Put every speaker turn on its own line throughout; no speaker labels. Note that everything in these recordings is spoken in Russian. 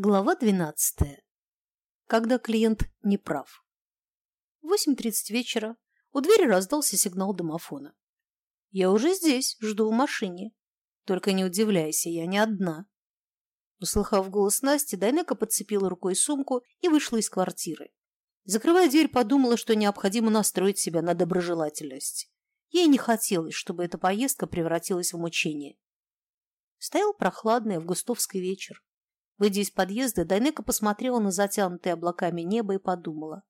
Глава 12. Когда клиент не прав. В 8.30 вечера у двери раздался сигнал домофона. «Я уже здесь, жду в машине. Только не удивляйся, я не одна». Услыхав голос Насти, Дайнека подцепила рукой сумку и вышла из квартиры. Закрывая дверь, подумала, что необходимо настроить себя на доброжелательность. Ей не хотелось, чтобы эта поездка превратилась в мучение. Стоял прохладный августовский вечер. Выйдя из подъезда, Дайнека посмотрела на затянутое облаками небо и подумала.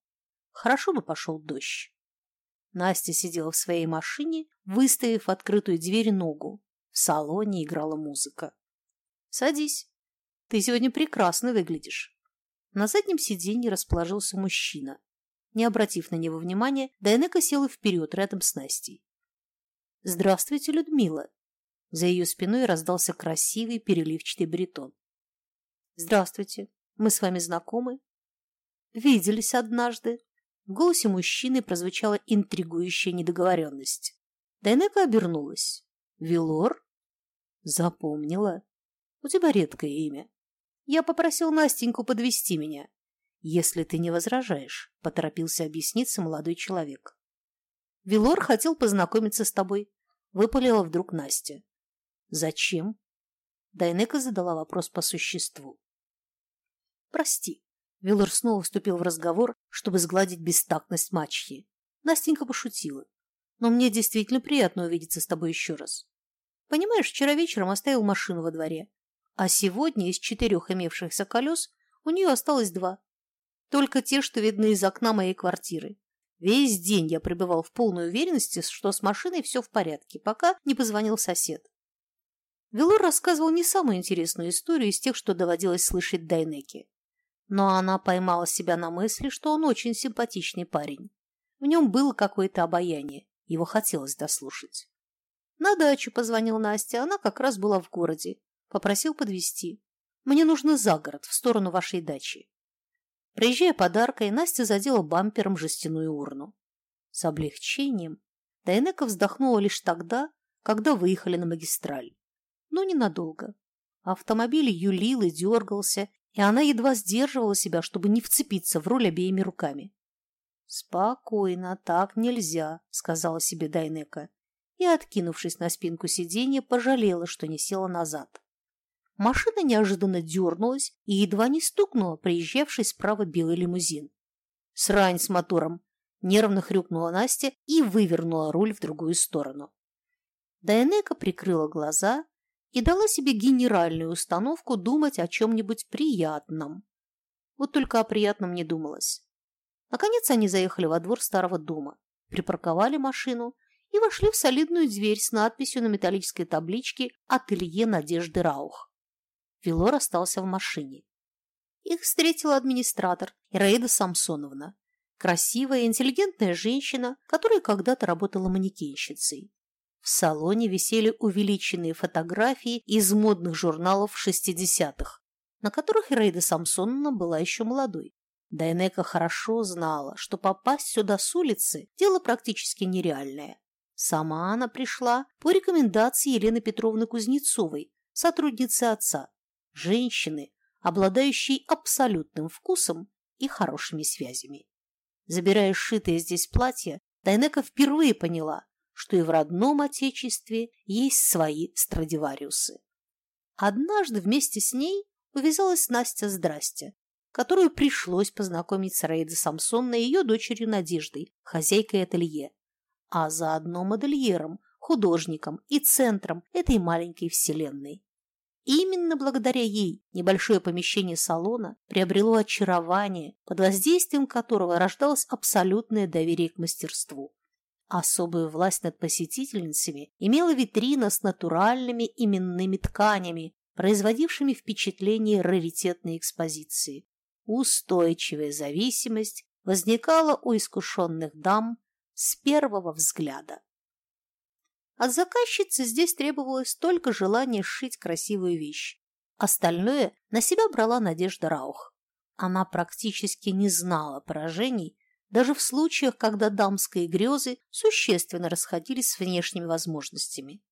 Хорошо бы пошел дождь. Настя сидела в своей машине, выставив открытую дверь ногу. В салоне играла музыка. «Садись. Ты сегодня прекрасно выглядишь». На заднем сиденье расположился мужчина. Не обратив на него внимания, Дайнека села вперед рядом с Настей. «Здравствуйте, Людмила!» За ее спиной раздался красивый переливчатый баритон. «Здравствуйте. Мы с вами знакомы?» «Виделись однажды». В голосе мужчины прозвучала интригующая недоговоренность. Дайнека обернулась. «Вилор?» «Запомнила. У тебя редкое имя. Я попросил Настеньку подвести меня. Если ты не возражаешь», — поторопился объясниться молодой человек. «Вилор хотел познакомиться с тобой», — выпалила вдруг Настя. «Зачем?» Дайнека задала вопрос по существу. «Прости». Виллар снова вступил в разговор, чтобы сгладить бестактность мачехи. Настенька пошутила. «Но мне действительно приятно увидеться с тобой еще раз. Понимаешь, вчера вечером оставил машину во дворе, а сегодня из четырех имевшихся колес у нее осталось два. Только те, что видны из окна моей квартиры. Весь день я пребывал в полной уверенности, что с машиной все в порядке, пока не позвонил сосед. Велор рассказывал не самую интересную историю из тех, что доводилось слышать Дайнеке. Но она поймала себя на мысли, что он очень симпатичный парень. В нем было какое-то обаяние, его хотелось дослушать. На дачу позвонил Настя, она как раз была в городе. Попросил подвезти. Мне нужно за город, в сторону вашей дачи. Проезжая подаркой, Настя задела бампером жестяную урну. С облегчением Дайнека вздохнула лишь тогда, когда выехали на магистраль. Но ненадолго. Автомобиль юлил и дергался, и она едва сдерживала себя, чтобы не вцепиться в руль обеими руками. «Спокойно, так нельзя», — сказала себе Дайнека, и, откинувшись на спинку сиденья, пожалела, что не села назад. Машина неожиданно дернулась и едва не стукнула приезжавший справа белый лимузин. «Срань с мотором!» — нервно хрюкнула Настя и вывернула руль в другую сторону. Дайнека прикрыла глаза и дала себе генеральную установку думать о чем-нибудь приятном. Вот только о приятном не думалось. Наконец они заехали во двор старого дома, припарковали машину и вошли в солидную дверь с надписью на металлической табличке «Ателье Надежды Раух». Вилор остался в машине. Их встретила администратор Ираида Самсоновна, красивая интеллигентная женщина, которая когда-то работала манекенщицей. В салоне висели увеличенные фотографии из модных журналов 60-х, на которых Ираида Самсоновна была еще молодой. Дайнека хорошо знала, что попасть сюда с улицы – дело практически нереальное. Сама она пришла по рекомендации Елены Петровны Кузнецовой, сотрудницы отца, женщины, обладающей абсолютным вкусом и хорошими связями. Забирая сшитое здесь платье, Дайнека впервые поняла, что и в родном отечестве есть свои Страдивариусы. Однажды вместе с ней увязалась Настя Здрасте, которую пришлось познакомить с Рейдой Самсонной и ее дочерью Надеждой, хозяйкой ателье, а заодно модельером, художником и центром этой маленькой вселенной. Именно благодаря ей небольшое помещение салона приобрело очарование, под воздействием которого рождалось абсолютное доверие к мастерству. Особую власть над посетительницами имела витрина с натуральными именными тканями, производившими впечатление раритетной экспозиции. Устойчивая зависимость возникала у искушенных дам с первого взгляда. От заказчицы здесь требовалось только желание сшить красивую вещь. Остальное на себя брала Надежда Раух. Она практически не знала поражений даже в случаях, когда дамские грезы существенно расходились с внешними возможностями.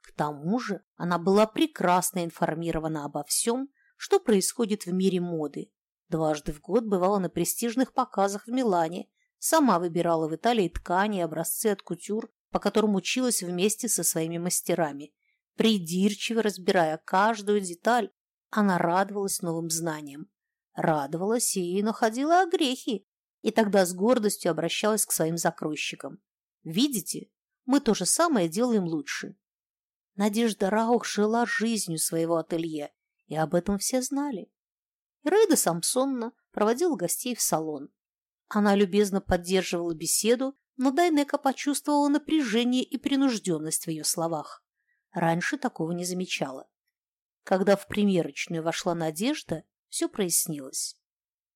К тому же она была прекрасно информирована обо всем, что происходит в мире моды. Дважды в год бывала на престижных показах в Милане, сама выбирала в Италии ткани и образцы от кутюр, по которым училась вместе со своими мастерами. Придирчиво разбирая каждую деталь, она радовалась новым знаниям. Радовалась и находила огрехи, и тогда с гордостью обращалась к своим закройщикам. «Видите, мы то же самое делаем лучше». Надежда Раух жила жизнью своего ателье, и об этом все знали. Рейда Самсонна проводила гостей в салон. Она любезно поддерживала беседу, но Дайнека почувствовала напряжение и принужденность в ее словах. Раньше такого не замечала. Когда в примерочную вошла Надежда, все прояснилось.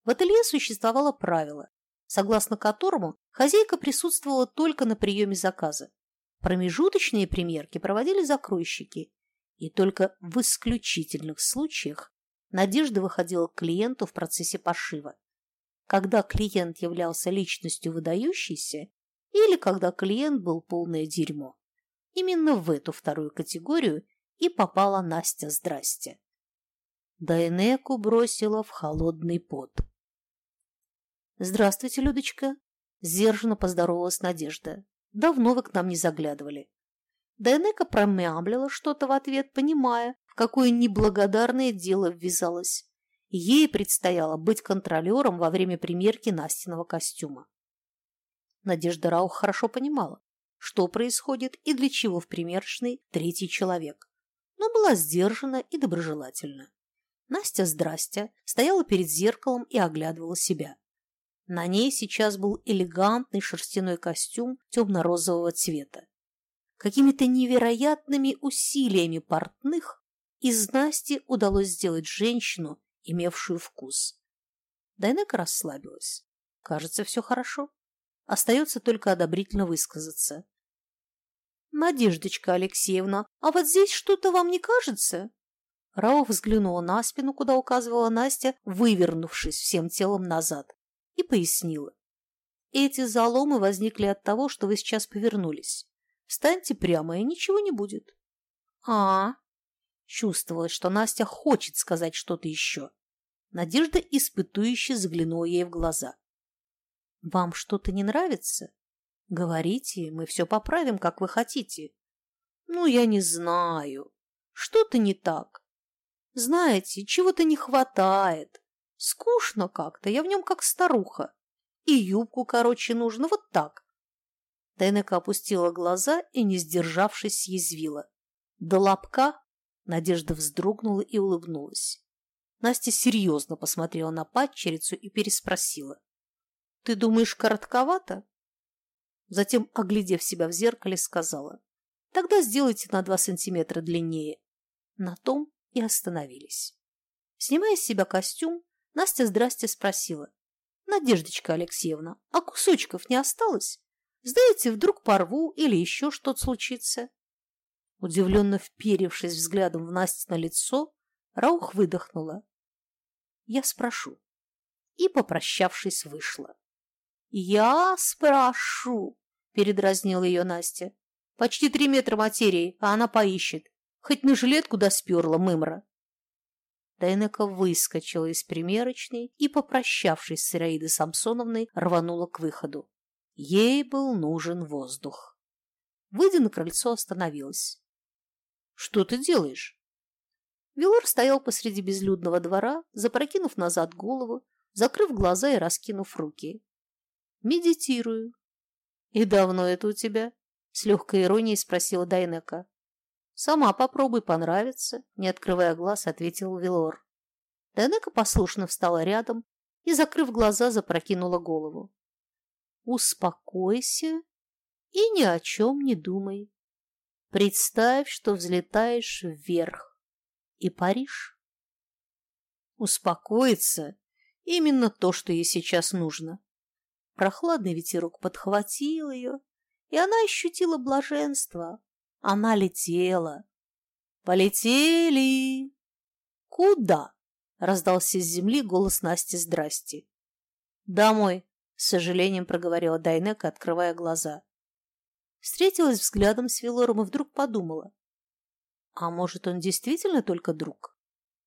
В ателье существовало правило, согласно которому хозяйка присутствовала только на приеме заказа. Промежуточные примерки проводили закройщики, и только в исключительных случаях Надежда выходила к клиенту в процессе пошива. Когда клиент являлся личностью выдающейся или когда клиент был полное дерьмо. Именно в эту вторую категорию и попала Настя «Здрасте». Дайнеку бросила в холодный пот. «Здравствуйте, Людочка!» – сдержанно поздоровалась Надежда. «Давно вы к нам не заглядывали». Дайнека промямлила что-то в ответ, понимая, в какое неблагодарное дело ввязалась. Ей предстояло быть контролером во время примерки Настиного костюма. Надежда Раух хорошо понимала, что происходит и для чего в примерочной третий человек, но была сдержана и доброжелательна. Настя, здрасте, стояла перед зеркалом и оглядывала себя. На ней сейчас был элегантный шерстяной костюм темно-розового цвета. Какими-то невероятными усилиями портных из Насти удалось сделать женщину, имевшую вкус. Дайнека расслабилась. Кажется, все хорошо. Остается только одобрительно высказаться. «Надеждочка Алексеевна, а вот здесь что-то вам не кажется?» Рауф взглянула на спину, куда указывала Настя, вывернувшись всем телом назад, и пояснила. «Эти заломы возникли от того, что вы сейчас повернулись. Встаньте прямо, и ничего не будет». «А, Чувствовалось, что Настя хочет сказать что-то еще. Надежда испытующе заглянула ей в глаза. «Вам что-то не нравится? Говорите, мы все поправим, как вы хотите». «Ну, я не знаю. Что-то не так. Знаете, чего-то не хватает. Скучно как-то, я в нем как старуха. И юбку короче нужно, вот так». Тайнека опустила глаза и, не сдержавшись, съязвила. «До лобка?» Надежда вздрогнула и улыбнулась. Настя серьезно посмотрела на падчерицу и переспросила. «Ты думаешь, коротковато?» Затем, оглядев себя в зеркале, сказала. «Тогда сделайте на два сантиметра длиннее». На том и остановились. Снимая с себя костюм, Настя здрасте спросила. «Надеждочка Алексеевна, а кусочков не осталось? Сдаете, вдруг порву или еще что-то случится?» Удивленно вперевшись взглядом в Настя на лицо, Раух выдохнула. Я спрошу. И, попрощавшись, вышла. «Я спрошу», — передразнила ее Настя. «Почти три метра материи, а она поищет. Хоть на жилетку досперла мымра». Дайнека выскочила из примерочной и, попрощавшись с Ираидой Самсоновной, рванула к выходу. Ей был нужен воздух. Выйдя на крыльцо, остановилась. «Что ты делаешь?» Вилор стоял посреди безлюдного двора, запрокинув назад голову, закрыв глаза и раскинув руки. «Медитирую». «И давно это у тебя?» — с легкой иронией спросила Дайнека. «Сама попробуй, понравится», — не открывая глаз, ответил Вилор. Дайнека послушно встала рядом и, закрыв глаза, запрокинула голову. «Успокойся и ни о чем не думай. Представь, что взлетаешь вверх и паришь. Успокоиться – именно то, что ей сейчас нужно. Прохладный ветерок подхватил ее, и она ощутила блаженство. Она летела. «Полетели!» «Куда?» – раздался с земли голос Насти «Здрасте». «Домой», – с сожалением проговорила Дайнека, открывая глаза. Встретилась взглядом с Вилором и вдруг подумала. А может, он действительно только друг?